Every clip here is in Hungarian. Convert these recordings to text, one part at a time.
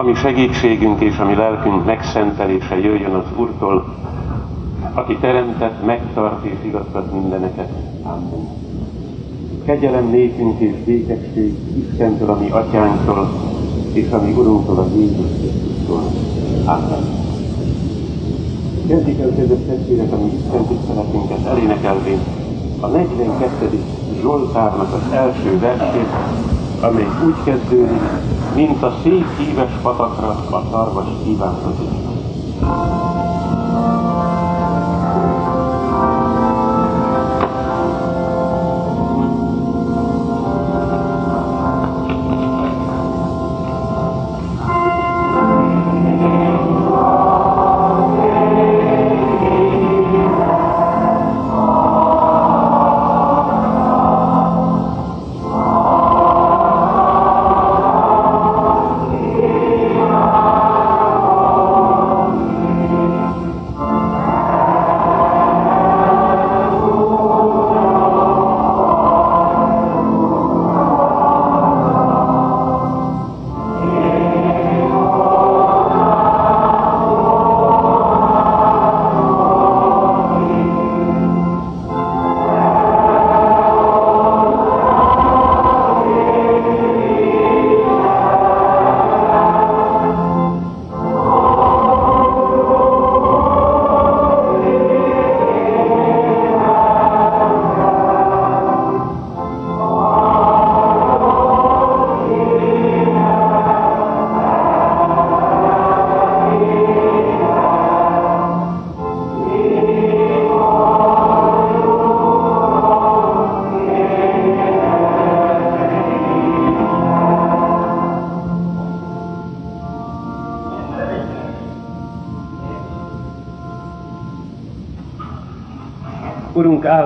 ami segítségünk és ami lelkünk megszentelése jöjjön az Úrtól, aki teremtett, megtart és igazgat mindeneket. Amen. Kegyelem nékünk és békesség Istentől, ami atyánktól, és ami Urunktól, a Jézus Krisztustól. Amen. Kezdjük el, kedves testvérek, ami Isten tiszteletünket elénekelvén a 42. Zsoltárnak az első versét, amely úgy kezdődik, mint a szép híves patakra a szarvas kívánkozásra.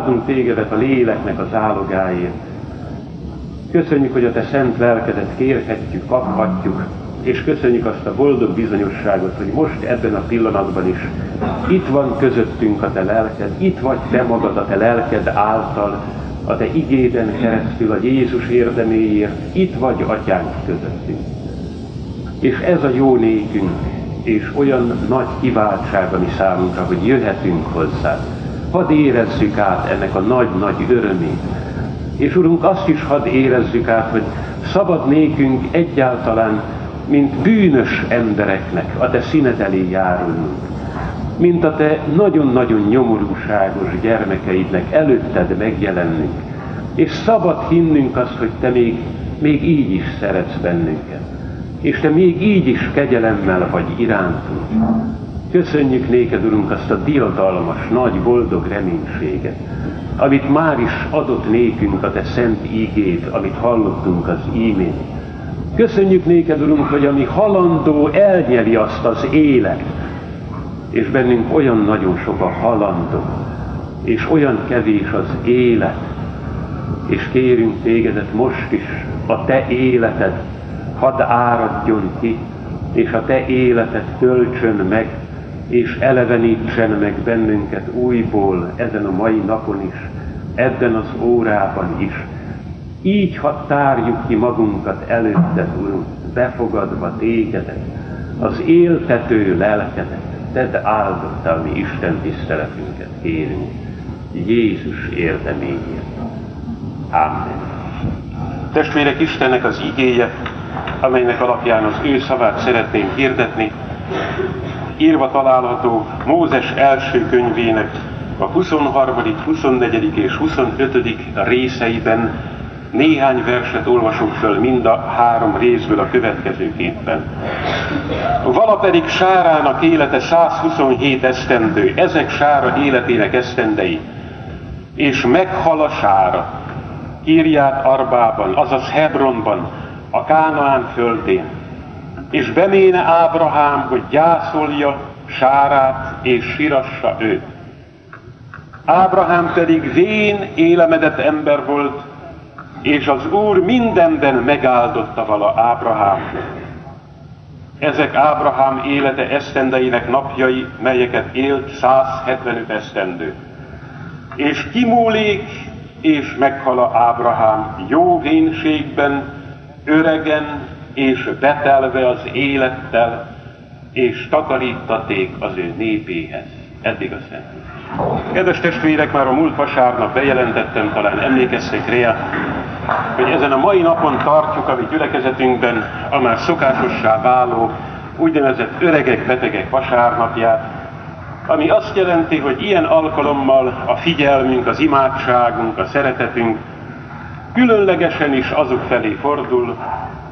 Áldunk tégedet a léleknek az álogáért. Köszönjük, hogy a te szent lelkedet kérhetjük, kaphatjuk, és köszönjük azt a boldog bizonyosságot, hogy most ebben a pillanatban is itt van közöttünk a te lelked, itt vagy te magad a te lelked által, a te igéden keresztül, a Jézus érdeméért, itt vagy atyánk közöttünk. És ez a jó nékünk, és olyan nagy kiváltság, ami számunkra, hogy jöhetünk hozzá. Hadd érezzük át ennek a nagy-nagy örömét. És Urunk, azt is hadd érezzük át, hogy szabad nékünk egyáltalán, mint bűnös embereknek a Te színed elé járulnunk. Mint a Te nagyon-nagyon nyomorúságos gyermekeidnek előtted megjelennünk. És szabad hinnünk azt, hogy Te még, még így is szeretsz bennünket. És Te még így is kegyelemmel vagy irántunk. Köszönjük néked, Urunk, azt a diadalmas, nagy, boldog reménységet, amit már is adott nékünk a Te szent ígéd, amit hallottunk az ímént. Köszönjük néked, Urunk, hogy ami halandó elnyeli azt az élet, és bennünk olyan nagyon sok a halandó, és olyan kevés az élet, és kérünk tégedet most is, a Te életed, hadd áradjon ki, és a Te életed töltsön meg, és elevenítsen meg bennünket újból ezen a mai napon is, ebben az órában is. Így, ha tárjuk ki magunkat előtted, Urunk, befogadva tégedet, az éltető lelkedet, tedd áldottál mi Isten tiszteletünket kérünk, Jézus érdeméért. Amen. Testvérek, Istennek az igéje, amelynek alapján az ő szavát szeretném hirdetni, írva található Mózes első könyvének a 23., 24. és 25. részeiben néhány verset olvasok föl mind a három részből a következőképpen. Vala pedig Sárának élete 127 esztendő, ezek Sára életének esztendei, és meghal a Sára, írját Arbában, azaz Hebronban, a Kánaán földén, és beméne Ábrahám, hogy gyászolja Sárát és sirassa őt. Ábrahám pedig vén, élemedett ember volt, és az Úr mindenben megáldotta vala Ábrahám. Ezek Ábrahám élete esztendeinek napjai, melyeket élt 175 esztendő. És kimúlék, és meghal Ábrahám jó vénségben, öregen, és betelve az élettel, és takarítaték az ő népéhez. Eddig a szent. Kedves testvérek, már a múlt vasárnap bejelentettem, talán emlékeztek rá, hogy ezen a mai napon tartjuk a mi gyülekezetünkben a már szokásossá váló úgynevezett öregek, betegek vasárnapját, ami azt jelenti, hogy ilyen alkalommal a figyelmünk, az imádságunk, a szeretetünk különlegesen is azok felé fordul,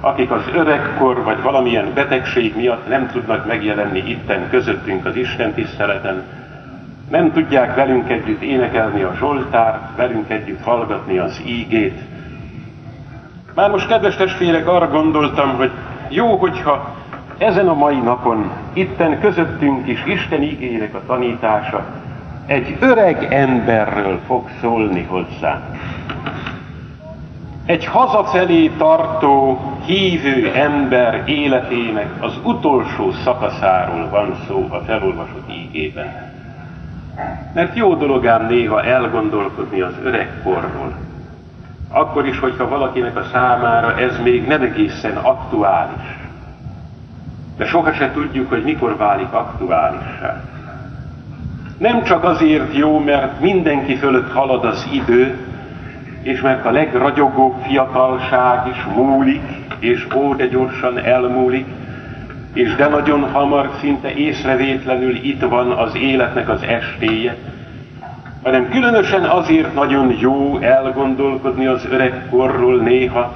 akik az öregkor vagy valamilyen betegség miatt nem tudnak megjelenni itten közöttünk az Isten tiszteleten, nem tudják velünk együtt énekelni a Zsoltárt, velünk együtt hallgatni az ígét. Már most, kedves testvérek, arra gondoltam, hogy jó, hogyha ezen a mai napon, itten közöttünk is Isten ígének a tanítása egy öreg emberről fog szólni hozzá. Egy hazafelé tartó, hívő ember életének az utolsó szakaszáról van szó a felolvasott ígében. Mert jó dolog ám néha elgondolkodni az öregkorról. Akkor is, hogyha valakinek a számára ez még nem egészen aktuális. De sohasem tudjuk, hogy mikor válik aktuálissá. Nem csak azért jó, mert mindenki fölött halad az idő, és mert a legragyogóbb fiatalság is múlik, és ó, de gyorsan elmúlik, és de nagyon hamar, szinte észrevétlenül itt van az életnek az estéje, hanem különösen azért nagyon jó elgondolkodni az öregkorról néha,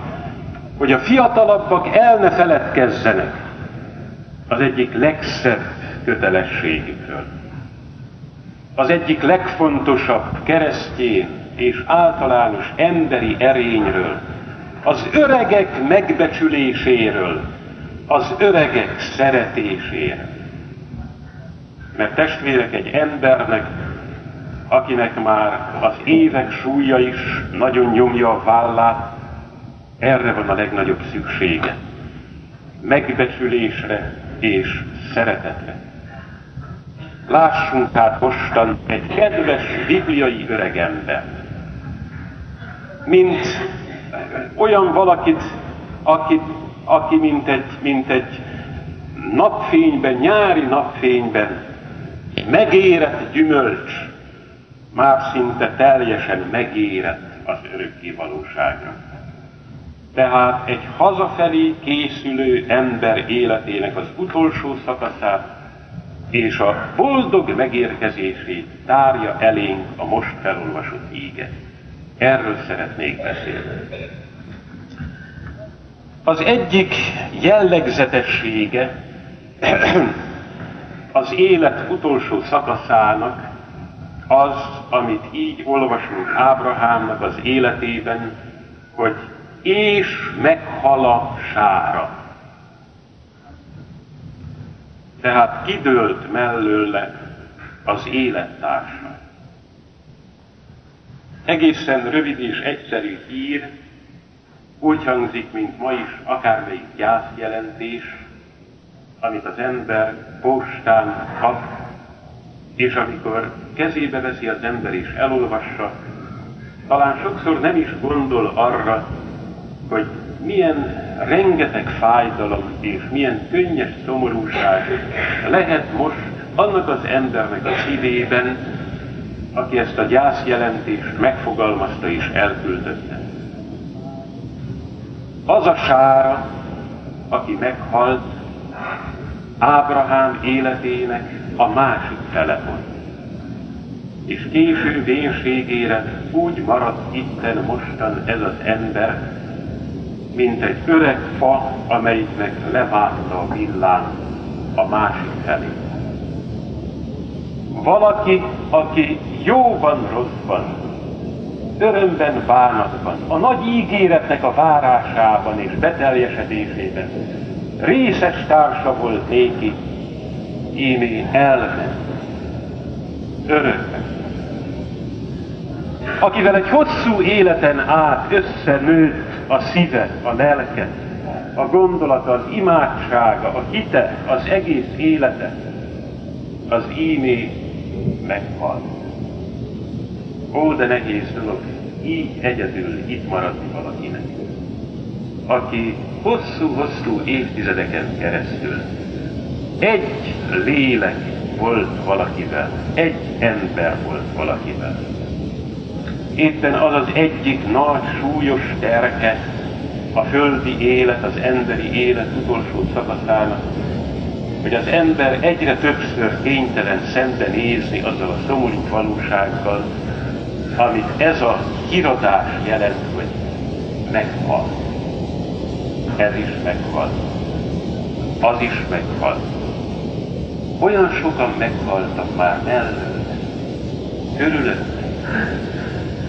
hogy a fiatalabbak el ne feledkezzenek. Az egyik legszebb kötelességükről. Az egyik legfontosabb keresztjén és általános emberi erényről, az öregek megbecsüléséről, az öregek szeretésére. Mert testvérek egy embernek, akinek már az évek súlya is nagyon nyomja a vállát, erre van a legnagyobb szüksége. Megbecsülésre és szeretetre. Lássunk tehát mostan egy kedves bibliai öregember, mint olyan valakit, akit aki mint egy, mint egy napfényben, nyári napfényben megérett gyümölcs, már szinte teljesen megérett az örökké valóságra. Tehát egy hazafelé készülő ember életének az utolsó szakaszát és a boldog megérkezését tárja elénk a most felolvasott íge. Erről szeretnék beszélni. Az egyik jellegzetessége az élet utolsó szakaszának az, amit így olvasunk Ábrahámnak az életében, hogy és meghal a sára. Tehát kidőlt mellőle az élettársa. Egészen rövid és egyszerű hír, úgy hangzik, mint ma is akármelyik gyászjelentés, amit az ember postán kap, és amikor kezébe veszi az ember és elolvassa, talán sokszor nem is gondol arra, hogy milyen rengeteg fájdalom és milyen könnyes szomorúság lehet most annak az embernek a szívében, aki ezt a gyászjelentést megfogalmazta és elküldötte az a sára, aki meghalt, Ábrahám életének a másik fele volt. És késő vénségére úgy maradt itten mostan ez az ember, mint egy öreg fa, amelyiknek levágta a villám a másik felé. Valaki, aki jóban, rosszban, örömben, bánatban, a nagy ígéretnek a várásában és beteljesedésében részes társa volt néki, ímé elment, örökbe. Akivel egy hosszú életen át összenőtt a szíve, a lelke, a gondolata, az imádsága, a hite, az egész élete, az ímé meghalt. Ó, de nehéz dolog így egyedül itt maradni valakinek. aki hosszú-hosszú évtizedeken keresztül egy lélek volt valakivel, egy ember volt valakivel. Éppen az az egyik nagy, súlyos terke a földi élet, az emberi élet utolsó szakaszának, hogy az ember egyre többször kénytelen szembenézni azzal a szomorú valósággal, amit ez a híradás jelent, hogy meghal. Ez is meghal. Az is meghal. Olyan sokan meghaltak már mellőtt, körülött,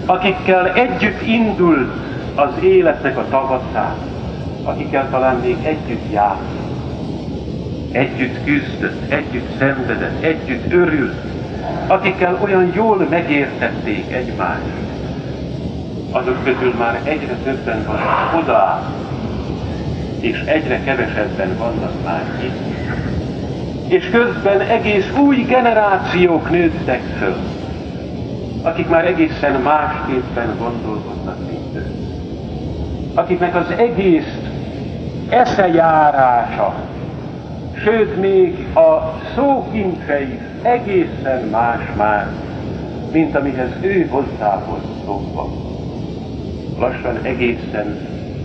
akikkel együtt indult az életnek a tavatán, akikkel talán még együtt járt, együtt küzdött, együtt szenvedett, együtt örült, akikkel olyan jól megértették egymást. Azok közül már egyre többen vannak oda, és egyre kevesebben vannak már itt. És közben egész új generációk nőttek föl, akik már egészen másképpen gondolkodnak, ő. Akiknek az egész eszejárása, sőt még a szókincse is egészen más már, mint amihez ő hozzához szokva. Lassan egészen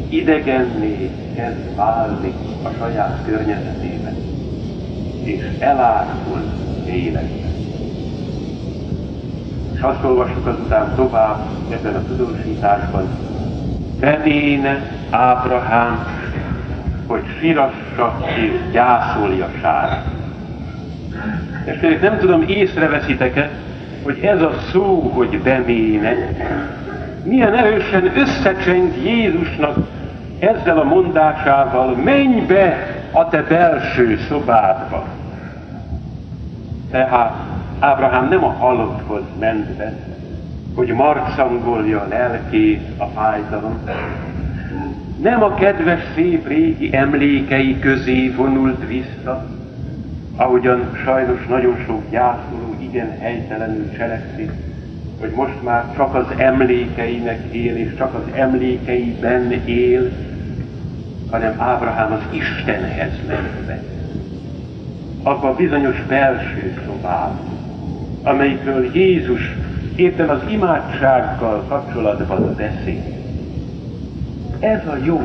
idegenné kezd válni a saját környezetében, és elárul életben. És azt olvassuk azután tovább ebben a tudósításban, beméne Ábrahám, hogy sirassa és gyászolja Sárát. És nem tudom, észreveszitek-e, hogy ez a szó, hogy beméne, milyen erősen összecseng Jézusnak ezzel a mondásával, menj be a te belső szobádba. Tehát Ábrahám nem a halotthoz ment be, hogy marcangolja a lelkét a fájdalom, nem a kedves szép régi emlékei közé vonult vissza, ahogyan sajnos nagyon sok gyászoló igen helytelenül cselekszik, hogy most már csak az emlékeinek él, és csak az emlékeiben él, hanem Ábrahám az Istenhez ment be. Abba a bizonyos belső szobába, amelyikről Jézus éppen az imádsággal kapcsolatban beszél. Ez a jó.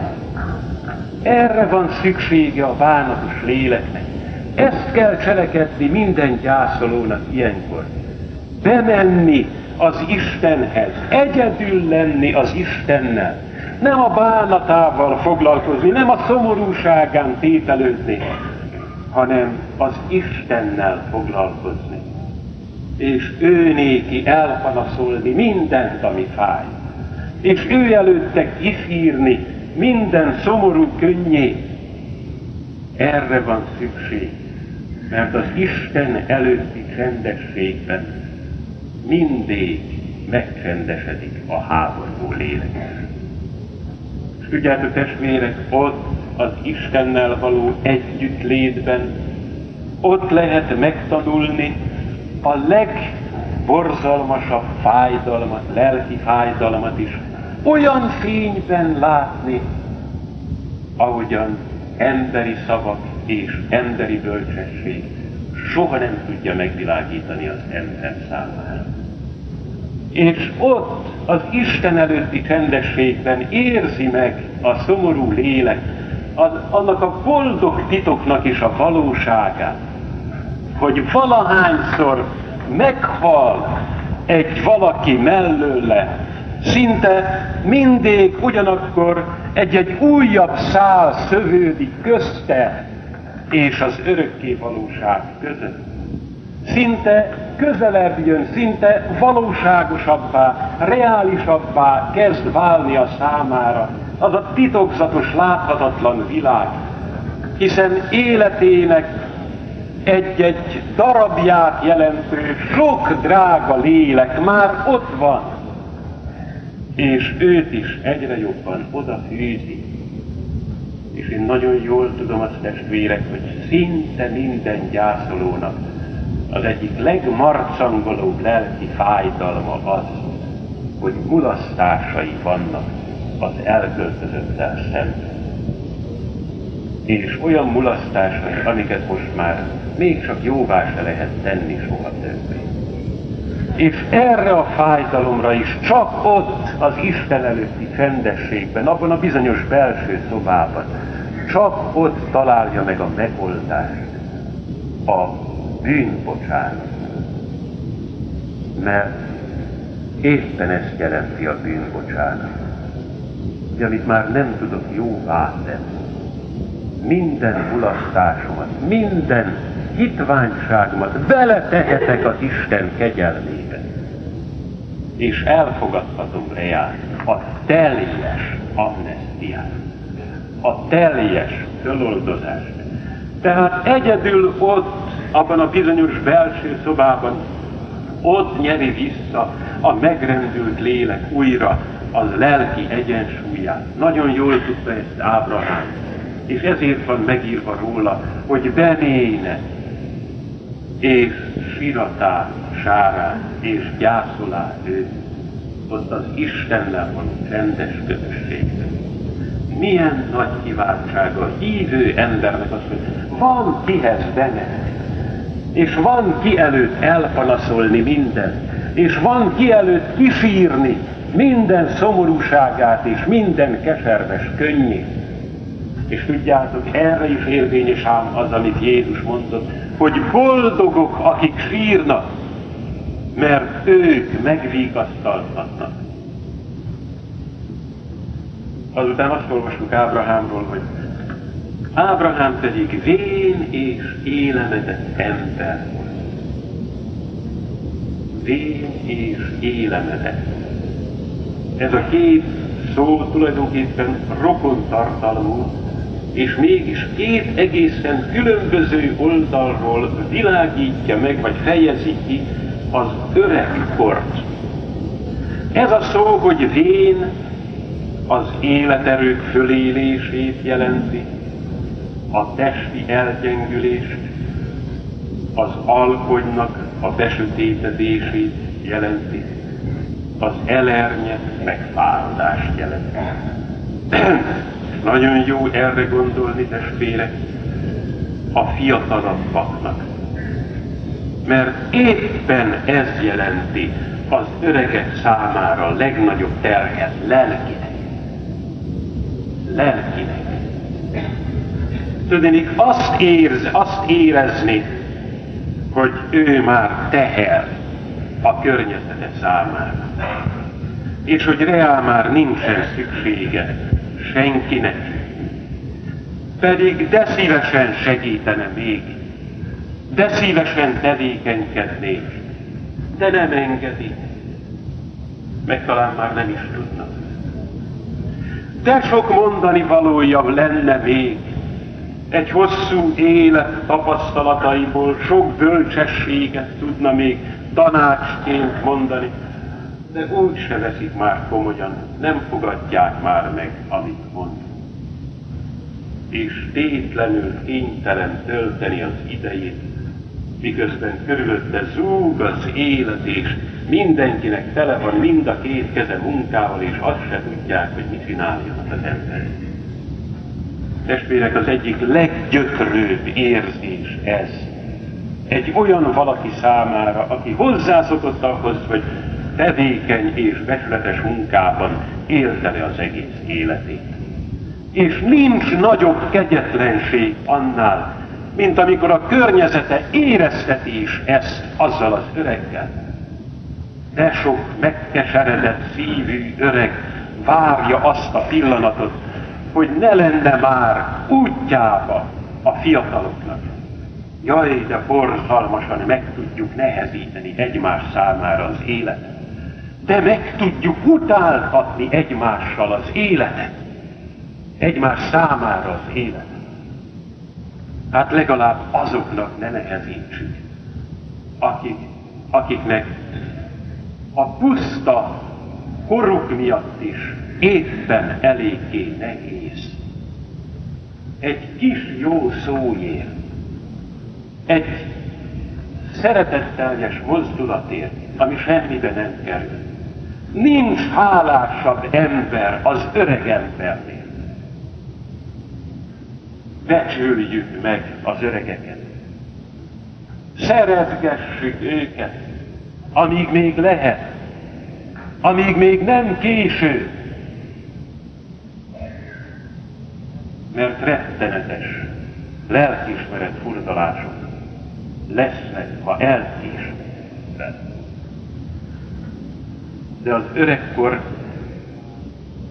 Erre van szüksége a bánatos léleknek. Ezt kell cselekedni minden gyászolónak ilyenkor. Bemenni az Istenhez, egyedül lenni az Istennel. Nem a bánatával foglalkozni, nem a szomorúságán tételőzni, hanem az Istennel foglalkozni. És ő néki elpanaszolni mindent, ami fáj. És ő előtte kifírni minden szomorú könnyét. Erre van szükség, mert az Isten előtti csendességben mindig megcsendesedik a háború lélek. És tudjátok testvérek, ott az Istennel való együttlétben, ott lehet megtanulni a legborzalmasabb fájdalmat, lelki fájdalmat is olyan fényben látni, ahogyan emberi szavak és emberi bölcsesség soha nem tudja megvilágítani az ember számára. És ott az Isten előtti csendességben érzi meg a szomorú lélek az, annak a boldog titoknak is a valóságát, hogy valahányszor meghal egy valaki mellőle, szinte mindig ugyanakkor egy-egy újabb szál szövődik közte és az örökké valóság között. Szinte közelebb jön, szinte valóságosabbá, reálisabbá kezd válni a számára az a titokzatos, láthatatlan világ, hiszen életének egy-egy darabját jelentő sok drága lélek már ott van, és őt is egyre jobban odafűzi. És én nagyon jól tudom azt testvérek, hogy szinte minden gyászolónak az egyik legmarcangolóbb lelki fájdalma az, hogy mulasztásai vannak az elköltözöttel szemben. és olyan mulasztásai, amiket most már még csak jóvá se lehet tenni soha többé. És erre a fájdalomra is csak ott az Isten előtti csendességben, abban a bizonyos belső szobában, csak ott találja meg a megoldást a bűnbocsánat. Mert éppen ezt jelenti a bűnbocsánat. Hogy amit már nem tudok jóvá tenni, minden mulasztásomat, minden hitványságomat vele tehetek az Isten kegyelmébe. És elfogadhatom reál a teljes amnestiát, a teljes föloldozást. Tehát egyedül ott, abban a bizonyos belső szobában, ott nyeri vissza a megrendült lélek újra az lelki egyensúlyát. Nagyon jól tudta ezt Ábrahám és ezért van megírva róla, hogy benéne, és siratá, sárá, és gyászolá ő, ott az Istennel van rendes közösségben. Milyen nagy kiváltsága a hívő embernek az, hogy van kihez bemenni, és van ki előtt elpanaszolni mindent, és van ki előtt kisírni minden szomorúságát és minden keserves könnyét. És tudjátok, erre is érvényes ám az, amit Jézus mondott, hogy boldogok, akik sírnak, mert ők megvigasztaltatnak. Azután azt olvastuk Ábrahámról, hogy Ábrahám pedig vén és élemedett ember volt. Vén és élemedett. Ez a két szó tulajdonképpen rokon tartalmú, és mégis két egészen különböző oldalról világítja meg, vagy fejezi ki az öregkort. Ez a szó, hogy vén, az életerők fölélését jelenti, a testi elgyengülést, az alkonynak a besötétedését jelenti, az elernyet megfáradást jelenti. Nagyon jó erre gondolni, testvérek, a fiatalabbaknak. Mert éppen ez jelenti az öregek számára a legnagyobb terhet lelkinek. Lelkinek. Tudnék, azt, érz, azt érezni, hogy ő már teher a környezete számára. És hogy reál már nincsen szüksége senkinek. Pedig de szívesen segítene még, de szívesen tevékenykednék, de nem engedi, meg talán már nem is tudna. De sok mondani valója lenne még, egy hosszú élet tapasztalataiból sok bölcsességet tudna még tanácsként mondani, de úgy se veszik már komolyan, nem fogadják már meg, amit mond. És tétlenül kénytelen tölteni az idejét, miközben körülötte zúg az élet, és mindenkinek tele van mind a két keze munkával, és azt se tudják, hogy mit csináljanak az ember. Testvérek, az egyik leggyötrőbb érzés ez. Egy olyan valaki számára, aki hozzászokott ahhoz, hogy tevékeny és becsületes munkában élte le az egész életét. És nincs nagyobb kegyetlenség annál, mint amikor a környezete érezteti is ezt azzal az öreggel. De sok megkeseredett szívű öreg várja azt a pillanatot, hogy ne lenne már útjába a fiataloknak. Jaj, de borzalmasan meg tudjuk nehezíteni egymás számára az életet de meg tudjuk utáltatni egymással az életet. Egymás számára az életet. Hát legalább azoknak ne nehezítsük, akik, akiknek a puszta koruk miatt is éppen eléggé nehéz. Egy kis jó szóért, egy szeretetteljes mozdulatért, ami semmibe nem kerül. Nincs hálásabb ember az öreg embernél. becsüljük meg az öregeket. Szeretgessük őket, amíg még lehet, amíg még nem késő. Mert rettenetes lelkismeret furdalások lesznek, ha elkésnek. De az öregkor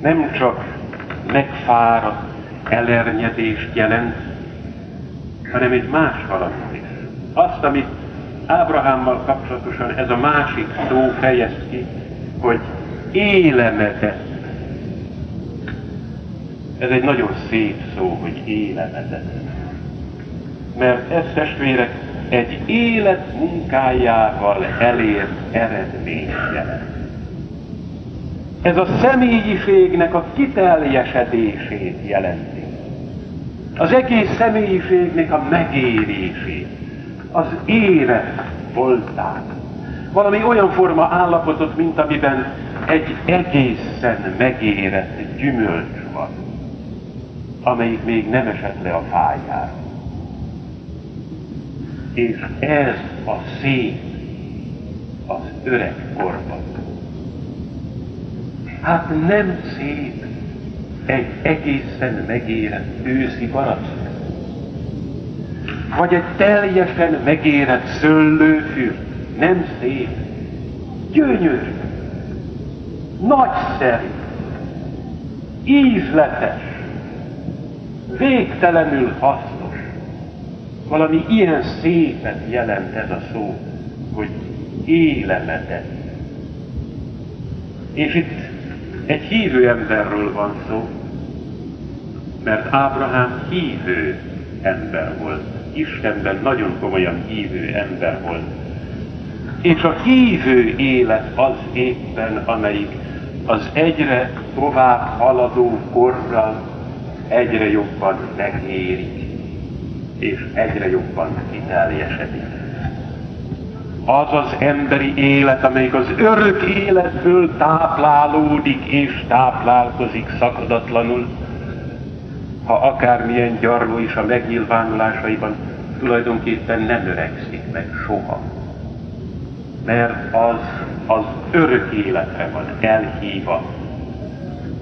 nem csak megfáradt elernyedést jelent, hanem egy más valamit is. Azt, amit Ábrahámmal kapcsolatosan ez a másik szó fejez ki, hogy élemedett. Ez egy nagyon szép szó, hogy élemedett. Mert ez testvérek egy élet munkájával elért eredmény jelent. Ez a személyiségnek a kiteljesedését jelenti. Az egész személyiségnek a megérését, az élet voltát. Valami olyan forma állapotot, mint amiben egy egészen megérett gyümölcs van, amelyik még nem esett le a fájára. És ez a szép az öreg korban. Hát nem szép egy egészen megérett őszi barack, vagy egy teljesen megérett szőlőfű, nem szép, gyönyörű, nagyszerű, ízletes, végtelenül hasznos. Valami ilyen szépet jelent ez a szó, hogy élemetet. És itt egy hívő emberről van szó, mert Ábrahám hívő ember volt. Istenben nagyon komolyan hívő ember volt. És a hívő élet az éppen, amelyik az egyre tovább haladó korral egyre jobban megérik, és egyre jobban kiteljesedik az az emberi élet, amelyik az örök életből táplálódik és táplálkozik szakadatlanul, ha akármilyen gyarló is a megnyilvánulásaiban tulajdonképpen nem öregszik meg soha. Mert az az örök életre van elhíva.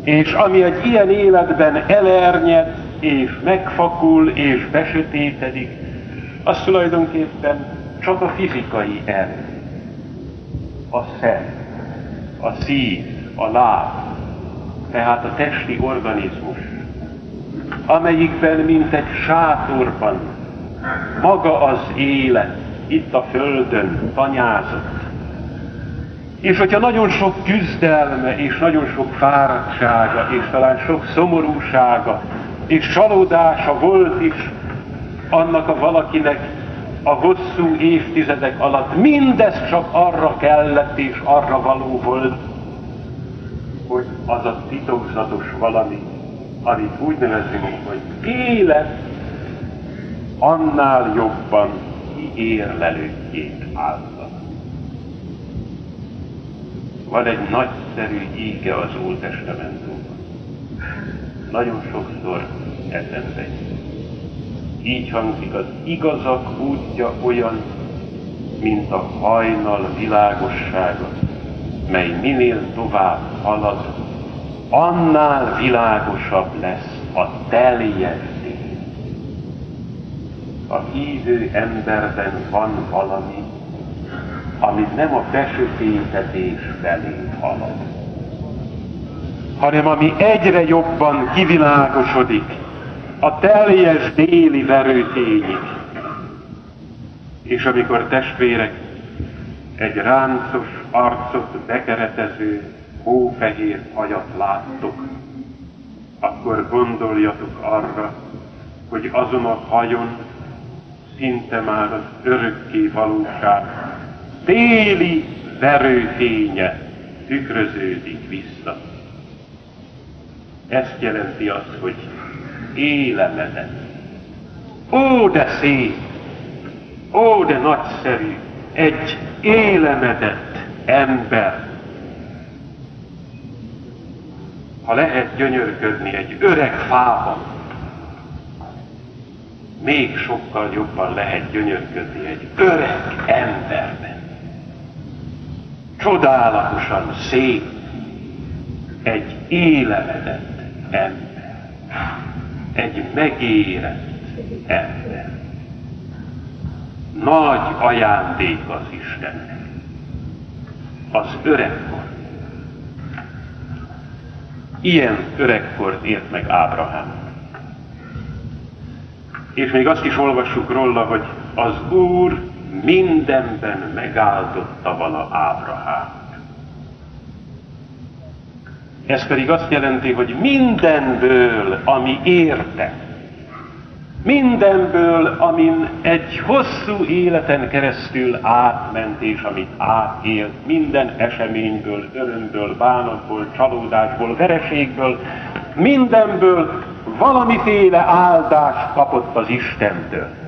És ami egy ilyen életben elernyed, és megfakul, és besötétedik, az tulajdonképpen csak a fizikai erő, a szem, a szív, a láb, tehát a testi organizmus, amelyikben, mint egy sátorban, maga az élet itt a Földön tanyázott. És hogyha nagyon sok küzdelme, és nagyon sok fáradtsága, és talán sok szomorúsága, és csalódása volt is annak a valakinek, a hosszú évtizedek alatt mindez csak arra kellett és arra való volt, hogy az a titokzatos valami, amit úgy nevezünk, hogy élet, annál jobban kiérlelődjét állta. Van egy nagyszerű íge az Ótestamentumban. Nagyon sokszor eszembe így hangzik, az igazak útja olyan, mint a hajnal világossága, mely minél tovább halad, annál világosabb lesz a teljes A hívő emberben van valami, ami nem a besötétetés felé halad, hanem ami egyre jobban kivilágosodik, a teljes déli verőtényig. És amikor testvérek egy ráncos arcot bekeretező hófehér hajat láttok, akkor gondoljatok arra, hogy azon a hajon szinte már az örökké valóság déli verőfénye tükröződik vissza. Ezt jelenti azt, hogy élemedet. Ó, de szép! Ó, de nagyszerű! Egy élemedett ember. Ha lehet gyönyörködni egy öreg fában, még sokkal jobban lehet gyönyörködni egy öreg emberben. Csodálatosan szép, egy élemedett ember, egy megérett ember. Nagy ajándék az Istennek, az öregkor. Ilyen öregkort ért meg Ábrahám. És még azt is olvassuk róla, hogy az Úr mindenben megáldotta vala Ábrahám. Ez pedig azt jelenti, hogy mindenből, ami érte, mindenből, amin egy hosszú életen keresztül átment és amit átélt, minden eseményből, örömből, bánatból, csalódásból, vereségből, mindenből valamiféle áldást kapott az Istentől.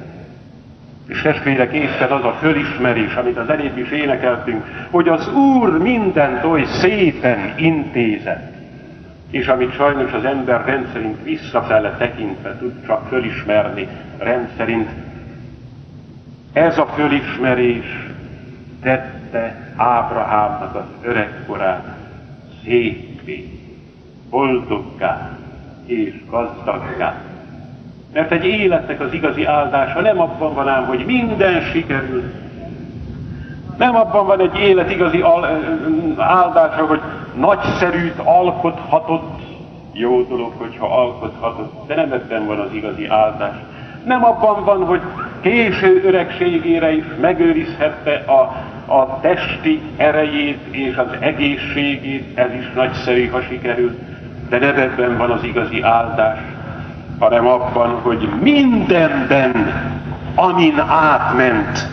És testvérek, éppen az a fölismerés, amit az előbb is énekeltünk, hogy az Úr mindent oly szépen intézett, és amit sajnos az ember rendszerint visszafele tekintve tud csak fölismerni rendszerint, ez a fölismerés tette Ábrahámnak az öregkorát szépé, boldoggá és gazdaggá. Mert egy életnek az igazi áldása nem abban van ám, hogy minden sikerül. Nem abban van egy élet igazi áldása, hogy nagyszerűt alkothatott, jó dolog, hogyha alkothatott, de nem ebben van az igazi áldás. Nem abban van, hogy késő öregségére is megőrizhette a, a testi erejét és az egészségét, ez is nagyszerű, ha sikerül, de nem ebben van az igazi áldás, hanem abban, hogy mindenben, amin átment,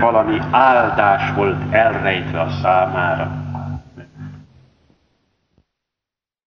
valami áldás volt elrejtve a számára